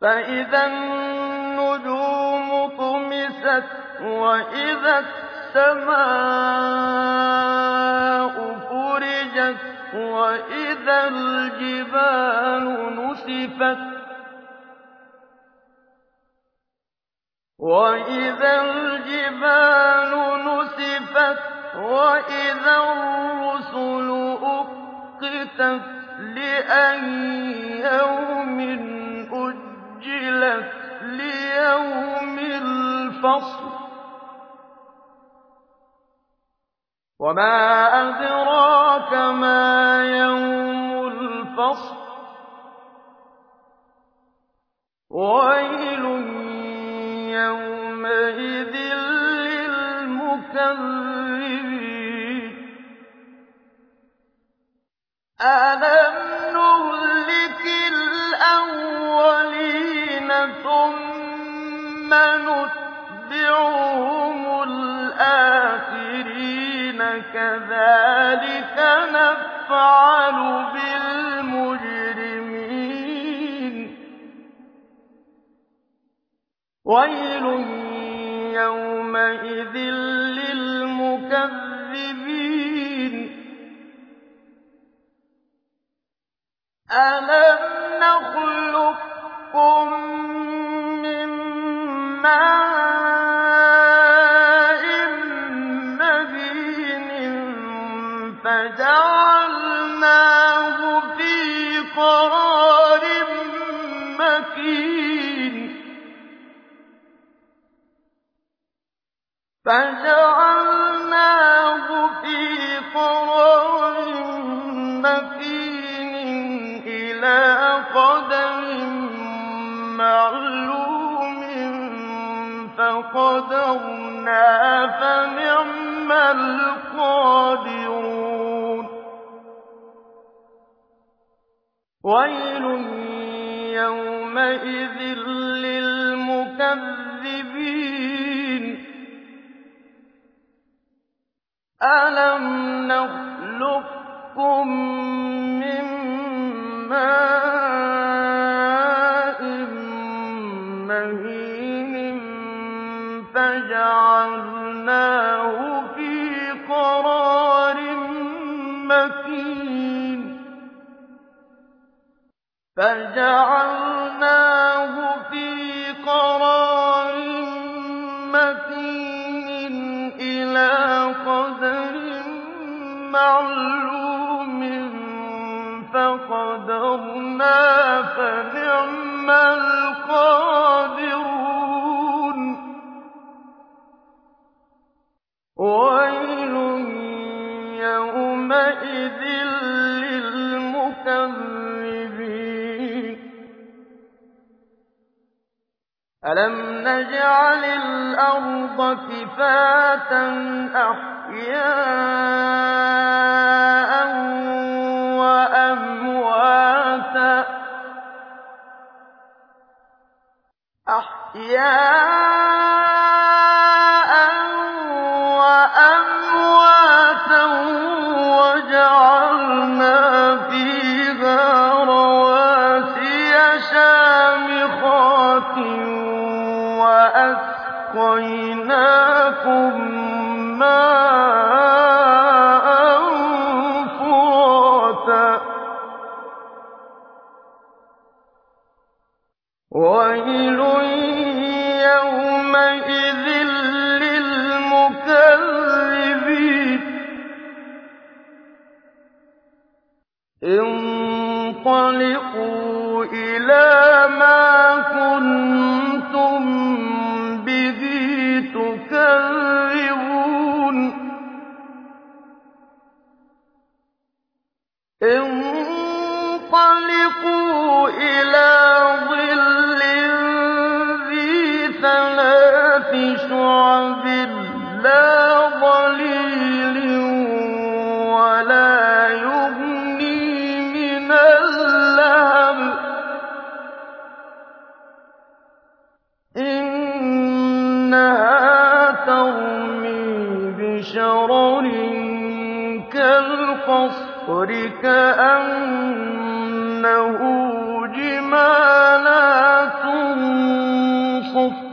فَإِذَا النُّجُومُ طُمِسَتْ وَإِذَا السَّمَاءُ فُرِجَتْ وَإِذَا الْجِبَالُ نُسِفَتْ وَإِذَا الرُّسُلُ أُقِّتَتْ لِأَيِّ يَوْمٍ أُجِّلَتْ لِيَوْمِ الْفَصْلِ ۖ. وَمَا أَدْرَاكَ مَا يَوْمُ الْفَصْلِ. وَيْلٌ يَوْمَئِذٍ لِّلْمُكَذِّبِينَ. نُتْبِعُهُمُ الْآخِرِينَ كَذَٰلِكَ نَفْعَلُ بِالْمُجْرِمِينَ. وَيْلٌ يَوْمَئِذٍ لِّلْمُكَذِّبِينَ. أَلَمْ نَخْلُقكُّم مَّاءٍ فَجَعَلْنَاهُ فِي قَرَارٍ وَيْلٌ يَوْمَئِذٍ لِّلْمُكَذِّبِينَ أَلَمْ نَخْلُقكُّم مَّكِينٍ إِلَىٰ قَدَرٍ مَّعْلُومٍ فَقَدَرْنَا فَنِعْمَ الْقَادِرُونَ أَلَمْ نَجْعَلِ الْأَرْضَ كِفَاتًا أَحْيَاءً وَأَمْوَاتًا أَسْقَيْنَاكُم مَّاءً فُرَاتًا وَيْلٌ يَوْمَئِذٍ لِّلْمُكَذِّبِينَ انطَلِقُوا إِلَىٰ مَا كُنتُمْ انطَلِقُوا إِلَىٰ ظِلٍّ ذِي ثَلَاثِ شُعَبٍ لَّا ظَلِيلٍ وَلَا يُغْنِي كَالْقَصْرِ كَأَنَّهُ جِمَالَتٌ صُفْرٌ.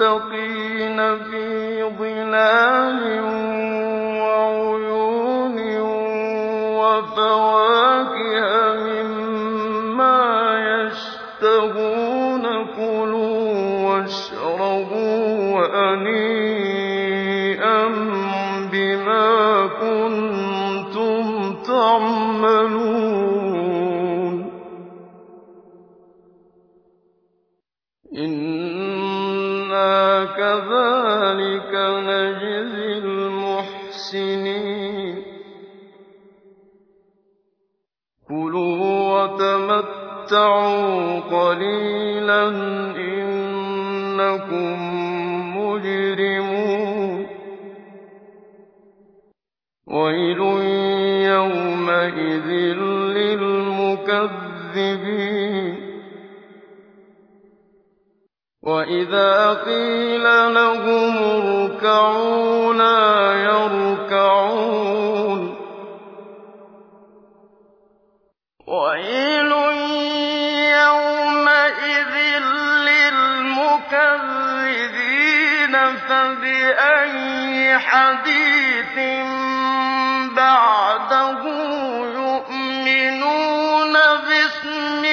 الْمُتَّقِينَ فِي ظِلَالٍ هَنِيئًا بِمَا كُنتُمْ تَعْمَلُونَ. إِنَّا كَذَٰلِكَ نَجْزِي الْمُحْسِنِينَ. كُلُوا وَتَمَتَّعُوا قَلِيلًا إِنَّكُم وَيْلٌ يَوْمَئِذٍ لِّلْمُكَذِّبِينَ. وَإِذَا قِيلَ لَهُمُ ارْكَعُوا لَا يَرْكَعُونَ. وَيْلٌ حَدِيثٍ بَعْدَهُ يُؤْمِنُونَ بِاسْمِ